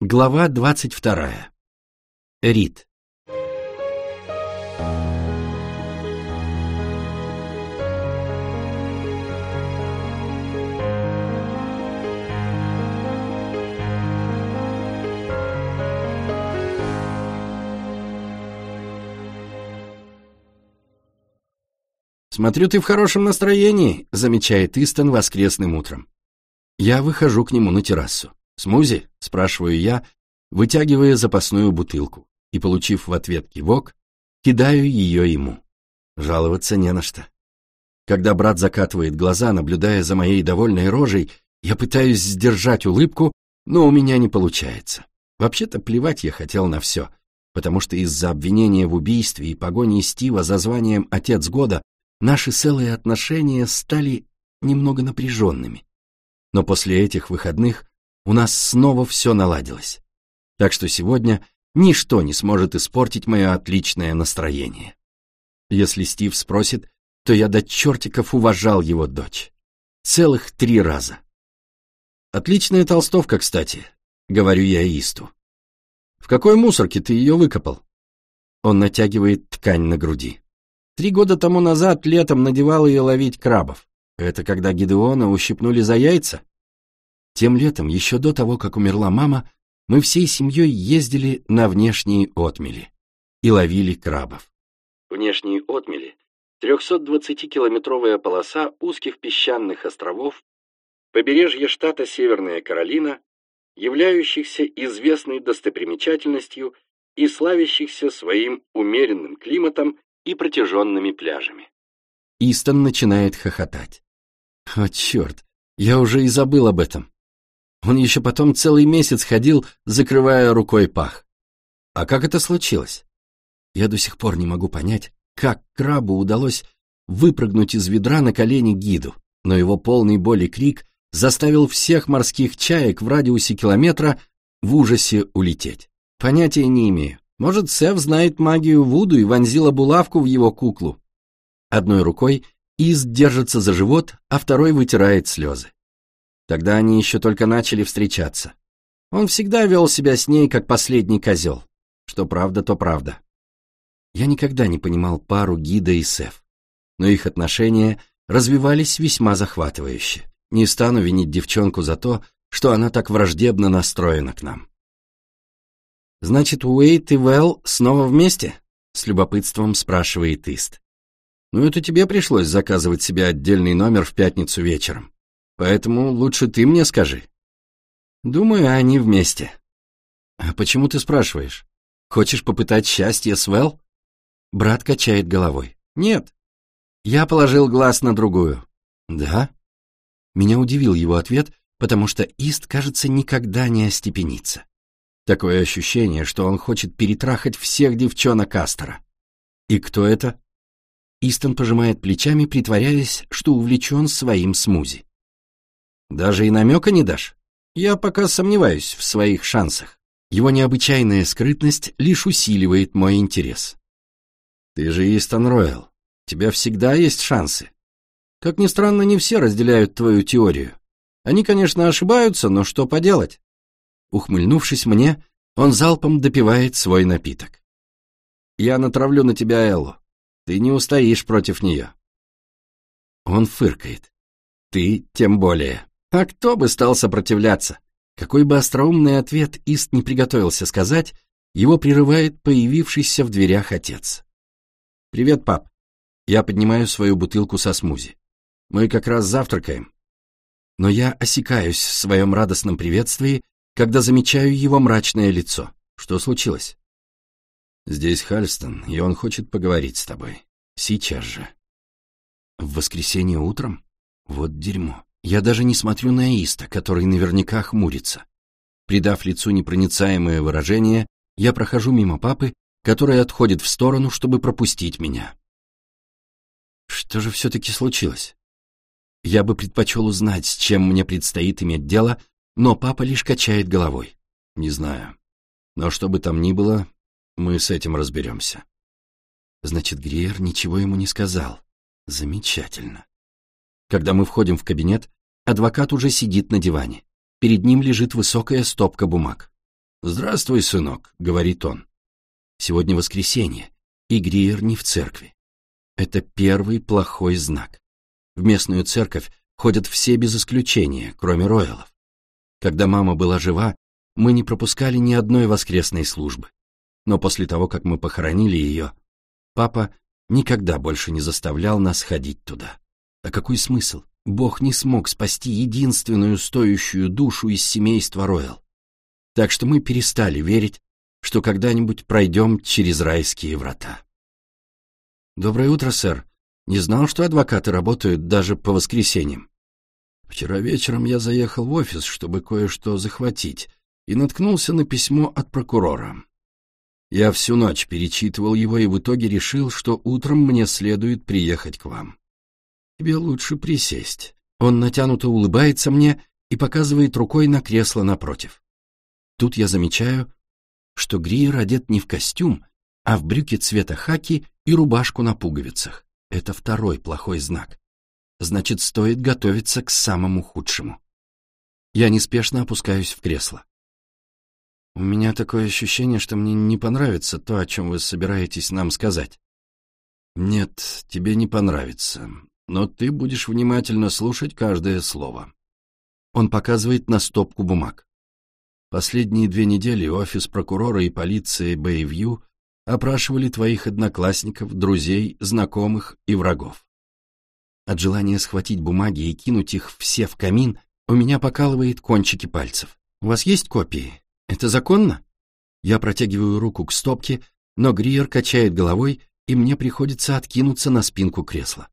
Глава двадцать вторая. Рид. «Смотрю, ты в хорошем настроении», — замечает Истон воскресным утром. Я выхожу к нему на террасу. «Смузи?» — спрашиваю я, вытягивая запасную бутылку, и, получив в ответ кивок, кидаю ее ему. Жаловаться не на что. Когда брат закатывает глаза, наблюдая за моей довольной рожей, я пытаюсь сдержать улыбку, но у меня не получается. Вообще-то плевать я хотел на все, потому что из-за обвинения в убийстве и погони Стива за званием «Отец года» наши целые отношения стали немного напряженными. Но после этих выходных у нас снова все наладилось. Так что сегодня ничто не сможет испортить мое отличное настроение. Если Стив спросит, то я до чертиков уважал его дочь. Целых три раза. Отличная толстовка, кстати, говорю я Исту. В какой мусорке ты ее выкопал? Он натягивает ткань на груди. Три года тому назад летом надевал ее ловить крабов. Это когда Гидеона ущипнули за яйца? Тем летом, еще до того, как умерла мама, мы всей семьей ездили на внешние отмели и ловили крабов. Внешние отмели — 320-километровая полоса узких песчаных островов, побережье штата Северная Каролина, являющихся известной достопримечательностью и славящихся своим умеренным климатом и протяженными пляжами. Истон начинает хохотать. О, черт, я уже и забыл об этом. Он еще потом целый месяц ходил, закрывая рукой пах. А как это случилось? Я до сих пор не могу понять, как крабу удалось выпрыгнуть из ведра на колени гиду, но его полный боли крик заставил всех морских чаек в радиусе километра в ужасе улететь. Понятия не имею. Может, Сев знает магию Вуду и вонзила булавку в его куклу. Одной рукой Из держится за живот, а второй вытирает слезы. Тогда они еще только начали встречаться. Он всегда вел себя с ней, как последний козел. Что правда, то правда. Я никогда не понимал пару Гида и Сев, но их отношения развивались весьма захватывающе. Не стану винить девчонку за то, что она так враждебно настроена к нам. «Значит, Уэйт и Вэл снова вместе?» — с любопытством спрашивает Ист. «Ну, это тебе пришлось заказывать себе отдельный номер в пятницу вечером. Поэтому лучше ты мне скажи». «Думаю, они вместе». «А почему ты спрашиваешь? Хочешь попытать счастье с Вэл?» Брат качает головой. «Нет». Я положил глаз на другую. «Да?» Меня удивил его ответ, потому что Ист, кажется, никогда не остепенится. Такое ощущение, что он хочет перетрахать всех девчонок Астера. И кто это? Истон пожимает плечами, притворяясь, что увлечен своим смузи. Даже и намека не дашь? Я пока сомневаюсь в своих шансах. Его необычайная скрытность лишь усиливает мой интерес. Ты же Истон Ройл. У тебя всегда есть шансы. Как ни странно, не все разделяют твою теорию. Они, конечно, ошибаются, но что поделать? Ухмыльнувшись мне, он залпом допивает свой напиток. «Я натравлю на тебя Эллу. Ты не устоишь против нее». Он фыркает. «Ты тем более. А кто бы стал сопротивляться?» Какой бы остроумный ответ Ист не приготовился сказать, его прерывает появившийся в дверях отец. «Привет, пап». Я поднимаю свою бутылку со смузи. Мы как раз завтракаем. Но я осекаюсь в своем радостном приветствии когда замечаю его мрачное лицо. Что случилось? Здесь Хальстон, и он хочет поговорить с тобой. Сейчас же. В воскресенье утром? Вот дерьмо. Я даже не смотрю на Иста, который наверняка хмурится. Придав лицу непроницаемое выражение, я прохожу мимо папы, который отходит в сторону, чтобы пропустить меня. Что же все-таки случилось? Я бы предпочел узнать, с чем мне предстоит иметь дело, но папа лишь качает головой. Не знаю. Но что бы там ни было, мы с этим разберемся. Значит, Гриер ничего ему не сказал. Замечательно. Когда мы входим в кабинет, адвокат уже сидит на диване. Перед ним лежит высокая стопка бумаг. «Здравствуй, сынок», — говорит он. Сегодня воскресенье, и Гриер не в церкви. Это первый плохой знак. В местную церковь ходят все без исключения, кроме Роялов. Когда мама была жива, мы не пропускали ни одной воскресной службы. Но после того, как мы похоронили ее, папа никогда больше не заставлял нас ходить туда. А какой смысл? Бог не смог спасти единственную стоящую душу из семейства Роял. Так что мы перестали верить, что когда-нибудь пройдем через райские врата. «Доброе утро, сэр. Не знал, что адвокаты работают даже по воскресеньям. Вчера вечером я заехал в офис, чтобы кое-что захватить, и наткнулся на письмо от прокурора. Я всю ночь перечитывал его и в итоге решил, что утром мне следует приехать к вам. Тебе лучше присесть. Он натянуто улыбается мне и показывает рукой на кресло напротив. Тут я замечаю, что Гриер одет не в костюм, а в брюки цвета хаки и рубашку на пуговицах. Это второй плохой знак. Значит, стоит готовиться к самому худшему. Я неспешно опускаюсь в кресло. У меня такое ощущение, что мне не понравится то, о чем вы собираетесь нам сказать. Нет, тебе не понравится, но ты будешь внимательно слушать каждое слово. Он показывает на стопку бумаг. Последние две недели офис прокурора и полиции Бэйвью опрашивали твоих одноклассников, друзей, знакомых и врагов. От желания схватить бумаги и кинуть их все в камин у меня покалывает кончики пальцев. У вас есть копии? Это законно? Я протягиваю руку к стопке, но Гриер качает головой, и мне приходится откинуться на спинку кресла.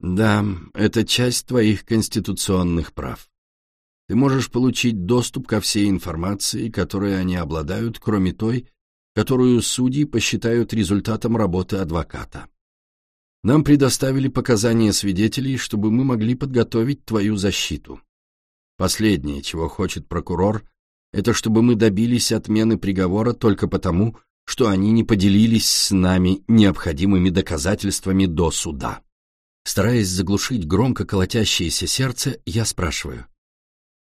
Да, это часть твоих конституционных прав. Ты можешь получить доступ ко всей информации, которой они обладают, кроме той, которую судьи посчитают результатом работы адвоката. Нам предоставили показания свидетелей, чтобы мы могли подготовить твою защиту. Последнее, чего хочет прокурор, это чтобы мы добились отмены приговора только потому, что они не поделились с нами необходимыми доказательствами до суда. Стараясь заглушить громко колотящееся сердце, я спрашиваю.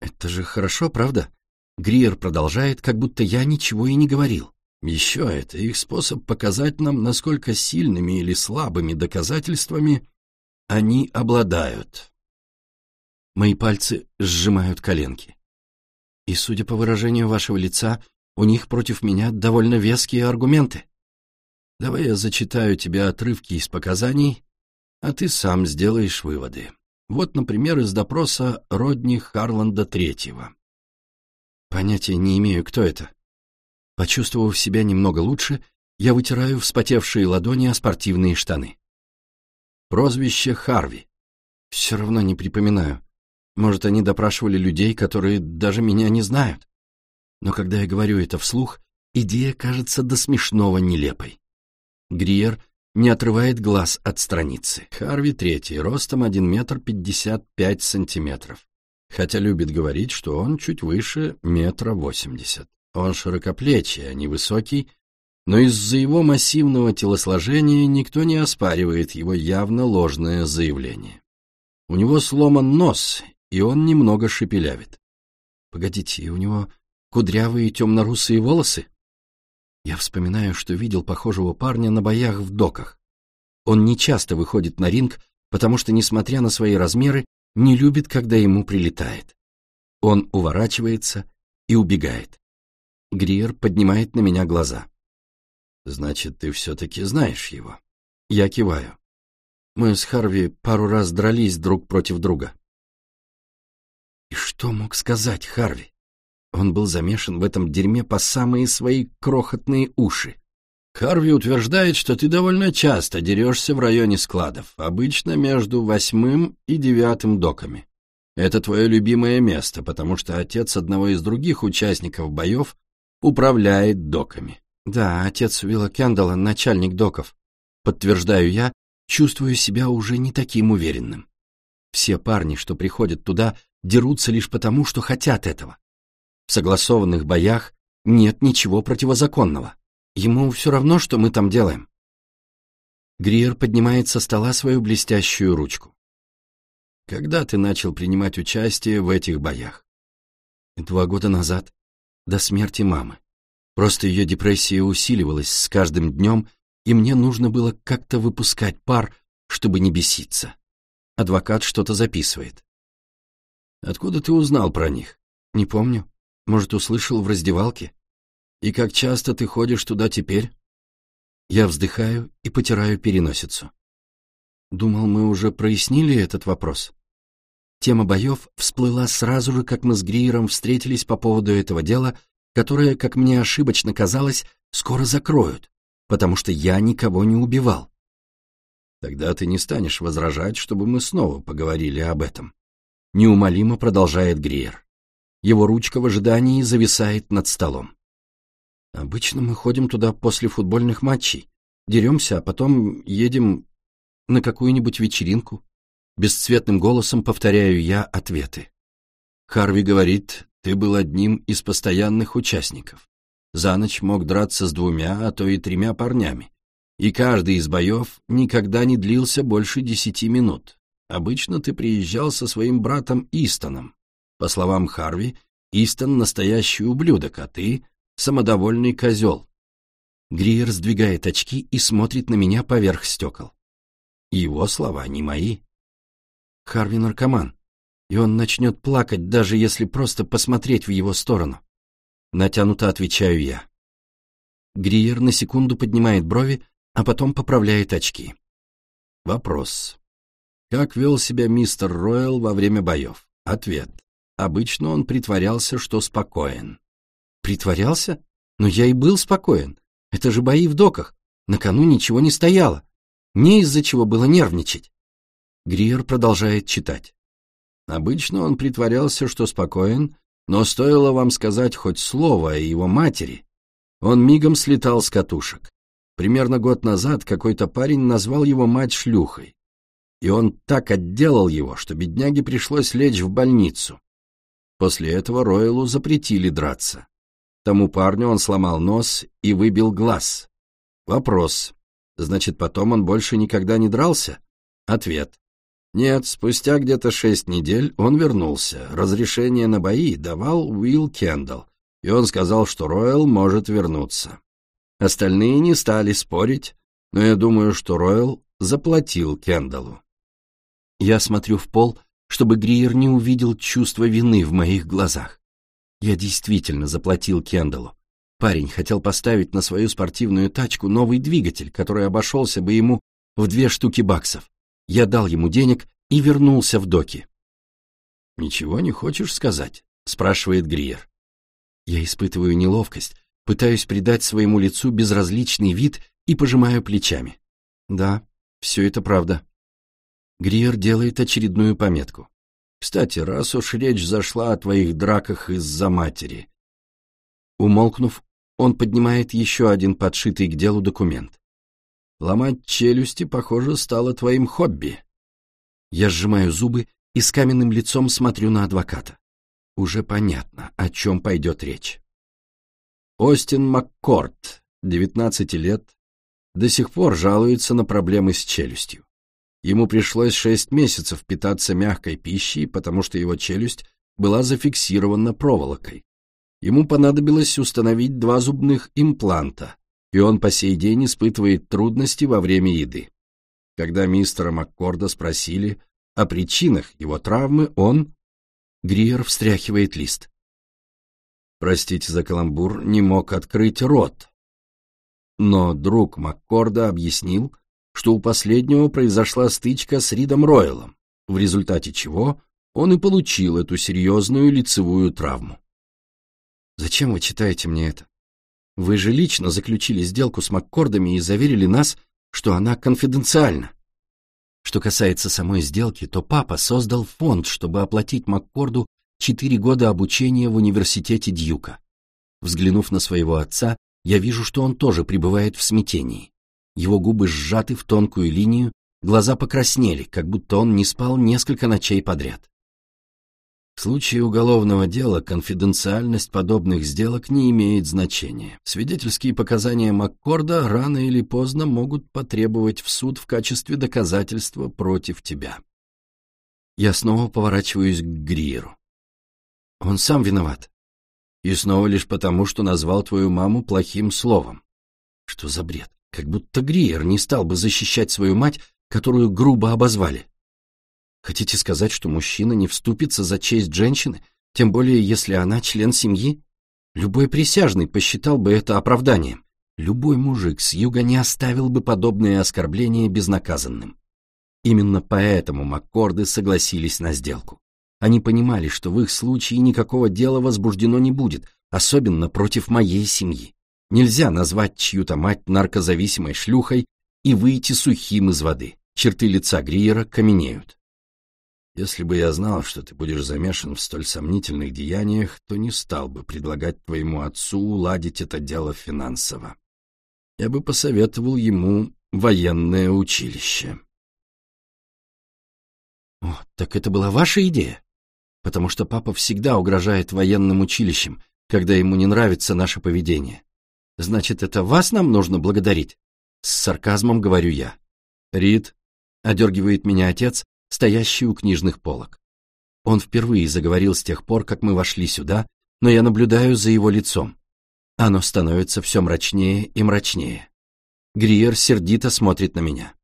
«Это же хорошо, правда?» Гриер продолжает, как будто я ничего и не говорил. Еще это их способ показать нам, насколько сильными или слабыми доказательствами они обладают. Мои пальцы сжимают коленки. И, судя по выражению вашего лица, у них против меня довольно веские аргументы. Давай я зачитаю тебе отрывки из показаний, а ты сам сделаешь выводы. Вот, например, из допроса Родни Харланда Третьего. Понятия не имею, кто это. Почувствовав себя немного лучше, я вытираю вспотевшие ладони о спортивные штаны. Прозвище Харви. Все равно не припоминаю. Может, они допрашивали людей, которые даже меня не знают. Но когда я говорю это вслух, идея кажется до смешного нелепой. Гриер не отрывает глаз от страницы. Харви третий, ростом 1 метр 55 сантиметров. Хотя любит говорить, что он чуть выше метра восемьдесят. Он широкоплечий, а не высокий, но из-за его массивного телосложения никто не оспаривает его явно ложное заявление. У него сломан нос, и он немного шепелявит. Погодите, у него кудрявые темно-русые волосы? Я вспоминаю, что видел похожего парня на боях в доках. Он не часто выходит на ринг, потому что, несмотря на свои размеры, не любит, когда ему прилетает. Он уворачивается и убегает. Гриер поднимает на меня глаза. «Значит, ты все-таки знаешь его?» Я киваю. Мы с Харви пару раз дрались друг против друга. И что мог сказать Харви? Он был замешан в этом дерьме по самые свои крохотные уши. Харви утверждает, что ты довольно часто дерешься в районе складов, обычно между восьмым и девятым доками. Это твое любимое место, потому что отец одного из других участников боев управляет доками. Да, отец Уилла Кендалла — начальник доков. Подтверждаю я, чувствую себя уже не таким уверенным. Все парни, что приходят туда, дерутся лишь потому, что хотят этого. Согласованных боях нет ничего противозаконного. Ему все равно, что мы там делаем. Гриер поднимает со стола свою блестящую ручку. Когда ты начал принимать участие в этих боях? Два года назад. до смерти мамы. Просто ее депрессия усиливалась с каждым днем, и мне нужно было как-то выпускать пар, чтобы не беситься. Адвокат что-то записывает. «Откуда ты узнал про них?» «Не помню. Может, услышал в раздевалке?» «И как часто ты ходишь туда теперь?» Я вздыхаю и потираю переносицу. Думал, мы уже прояснили этот вопрос. Тема боев всплыла сразу же, как мы с Гриером встретились по поводу этого дела, которое, как мне ошибочно казалось, скоро закроют, потому что я никого не убивал. Тогда ты не станешь возражать, чтобы мы снова поговорили об этом. Неумолимо продолжает Гриер. Его ручка в ожидании зависает над столом. Обычно мы ходим туда после футбольных матчей, деремся, а потом едем на какую-нибудь вечеринку. Бесцветным голосом повторяю я ответы. Харви говорит, ты был одним из постоянных участников. За ночь мог драться с двумя, а то и тремя парнями. И каждый из боев никогда не длился больше десяти минут. Обычно ты приезжал со своим братом Истоном. По словам Харви, Истон — настоящий ублюдок, а ты — самодовольный козел. Гриер сдвигает очки и смотрит на меня поверх стекол. Его слова не мои. Харви наркоман, и он начнет плакать, даже если просто посмотреть в его сторону. Натянуто отвечаю я. Гриер на секунду поднимает брови, а потом поправляет очки. Вопрос. Как вел себя мистер Ройл во время боев? Ответ. Обычно он притворялся, что спокоен. Притворялся? Но я и был спокоен. Это же бои в доках. На кону ничего не стояло. Не из-за чего было нервничать. Гриер продолжает читать. Обычно он притворялся, что спокоен, но стоило вам сказать хоть слово о его матери, он мигом слетал с катушек. Примерно год назад какой-то парень назвал его мать шлюхой, и он так отделал его, что бедняге пришлось лечь в больницу. После этого Ройлу запретили драться. Тому парню он сломал нос и выбил глаз. Вопрос. Значит, потом он больше никогда не дрался? Ответ. Нет, спустя где-то шесть недель он вернулся. Разрешение на бои давал Уилл Кендалл, и он сказал, что Ройл может вернуться. Остальные не стали спорить, но я думаю, что Ройл заплатил Кендаллу. Я смотрю в пол, чтобы Гриер не увидел чувство вины в моих глазах. Я действительно заплатил Кендаллу. Парень хотел поставить на свою спортивную тачку новый двигатель, который обошелся бы ему в две штуки баксов. Я дал ему денег и вернулся в доки. «Ничего не хочешь сказать?» — спрашивает Гриер. Я испытываю неловкость, пытаюсь придать своему лицу безразличный вид и пожимаю плечами. Да, все это правда. Гриер делает очередную пометку. Кстати, раз уж речь зашла о твоих драках из-за матери. Умолкнув, он поднимает еще один подшитый к делу документ. Ломать челюсти, похоже, стало твоим хобби. Я сжимаю зубы и с каменным лицом смотрю на адвоката. Уже понятно, о чем пойдет речь. Остин Маккорд, 19 лет, до сих пор жалуется на проблемы с челюстью. Ему пришлось шесть месяцев питаться мягкой пищей, потому что его челюсть была зафиксирована проволокой. Ему понадобилось установить два зубных импланта, и он по сей день испытывает трудности во время еды. Когда мистера Маккорда спросили о причинах его травмы, он... Гриер встряхивает лист. Простите за каламбур, не мог открыть рот. Но друг Маккорда объяснил, что у последнего произошла стычка с Ридом Ройлом, в результате чего он и получил эту серьезную лицевую травму. «Зачем вы читаете мне это?» Вы же лично заключили сделку с Маккордами и заверили нас, что она конфиденциальна. Что касается самой сделки, то папа создал фонд, чтобы оплатить Маккорду четыре года обучения в университете Дьюка. Взглянув на своего отца, я вижу, что он тоже пребывает в смятении. Его губы сжаты в тонкую линию, глаза покраснели, как будто он не спал несколько ночей подряд. В случае уголовного дела конфиденциальность подобных сделок не имеет значения. Свидетельские показания Маккорда рано или поздно могут потребовать в суд в качестве доказательства против тебя. Я снова поворачиваюсь к Гриеру. Он сам виноват. И снова лишь потому, что назвал твою маму плохим словом. Что за бред? Как будто Гриер не стал бы защищать свою мать, которую грубо обозвали. Хотите сказать, что мужчина не вступится за честь женщины, тем более если она член семьи? Любой присяжный посчитал бы это оправданием. Любой мужик с юга не оставил бы подобные оскорбления безнаказанным. Именно поэтому Маккорды согласились на сделку. Они понимали, что в их случае никакого дела возбуждено не будет, особенно против моей семьи. Нельзя назвать чью-то мать наркозависимой шлюхой и выйти сухим из воды. Черты лица Гриера каменеют. Если бы я знал, что ты будешь замешан в столь сомнительных деяниях, то не стал бы предлагать твоему отцу уладить это дело финансово. Я бы посоветовал ему военное училище. О, так это была ваша идея? Потому что папа всегда угрожает военным училищем, когда ему не нравится наше поведение. Значит, это вас нам нужно благодарить? С сарказмом говорю я. Рид, одергивает меня отец, стоящий у книжных полок. Он впервые заговорил с тех пор, как мы вошли сюда, но я наблюдаю за его лицом. Оно становится все мрачнее и мрачнее. Гриер сердито смотрит на меня.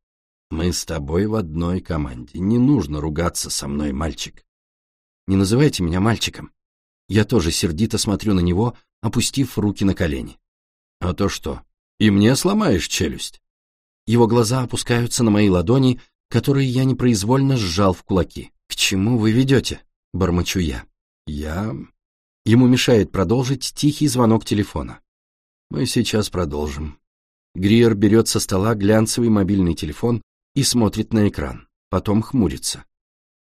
«Мы с тобой в одной команде. Не нужно ругаться со мной, мальчик. Не называйте меня мальчиком. Я тоже сердито смотрю на него, опустив руки на колени. А то что, и мне сломаешь челюсть?» Его глаза опускаются на мои ладони, которые я непроизвольно сжал в кулаки. «К чему вы ведете?» — бормочу я. «Я...» Ему мешает продолжить тихий звонок телефона. «Мы сейчас продолжим». Гриер берет со стола глянцевый мобильный телефон и смотрит на экран, потом хмурится.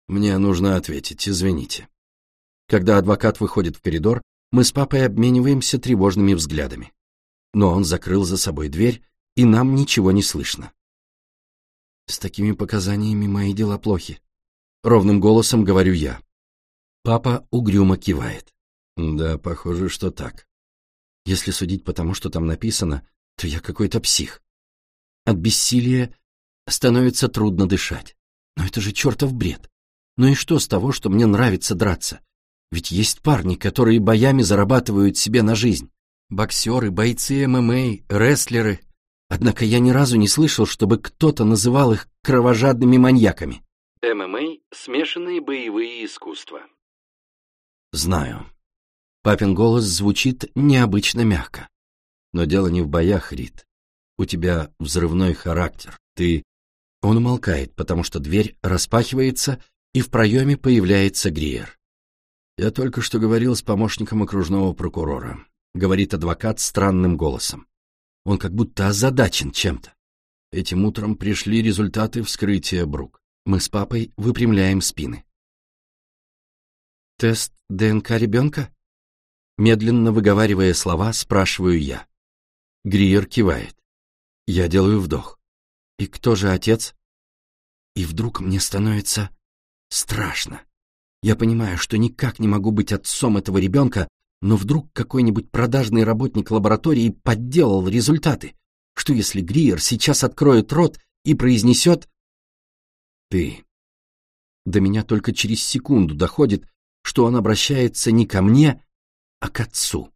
«Мне нужно ответить, извините». Когда адвокат выходит в коридор, мы с папой обмениваемся тревожными взглядами. Но он закрыл за собой дверь, и нам ничего не слышно. С такими показаниями мои дела плохи. Ровным голосом говорю я. Папа угрюмо кивает. Да, похоже, что так. Если судить по тому, что там написано, то я какой-то псих. От бессилия становится трудно дышать. Но это же чертов бред. Ну и что с того, что мне нравится драться? Ведь есть парни, которые боями зарабатывают себе на жизнь. Боксеры, бойцы ММА, рестлеры, Однако я ни разу не слышал, чтобы кто-то называл их кровожадными маньяками. ММА — смешанные боевые искусства. Знаю. Папин голос звучит необычно мягко. Но дело не в боях, Рит. У тебя взрывной характер. Ты... Он умолкает, потому что дверь распахивается, и в проеме появляется Гриер. Я только что говорил с помощником окружного прокурора. Говорит адвокат странным голосом. Он как будто озадачен чем-то. Этим утром пришли результаты вскрытия Брук. Мы с папой выпрямляем спины. «Тест ДНК ребенка?» Медленно выговаривая слова, спрашиваю я. Гриер кивает. Я делаю вдох. «И кто же отец?» И вдруг мне становится страшно. Я понимаю, что никак не могу быть отцом этого ребенка, но вдруг какой-нибудь продажный работник лаборатории подделал результаты. Что если Гриер сейчас откроет рот и произнесет «Ты». До меня только через секунду доходит, что он обращается не ко мне, а к отцу.